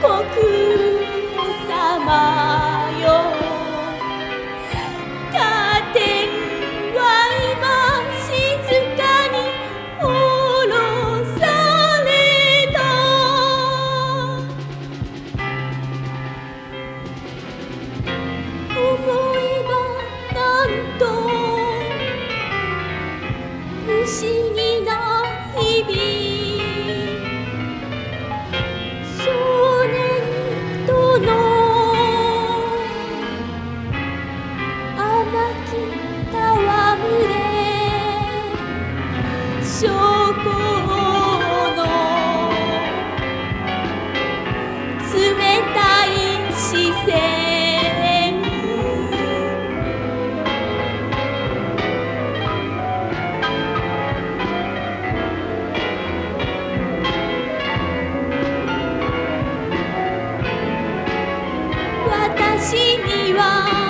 好看私には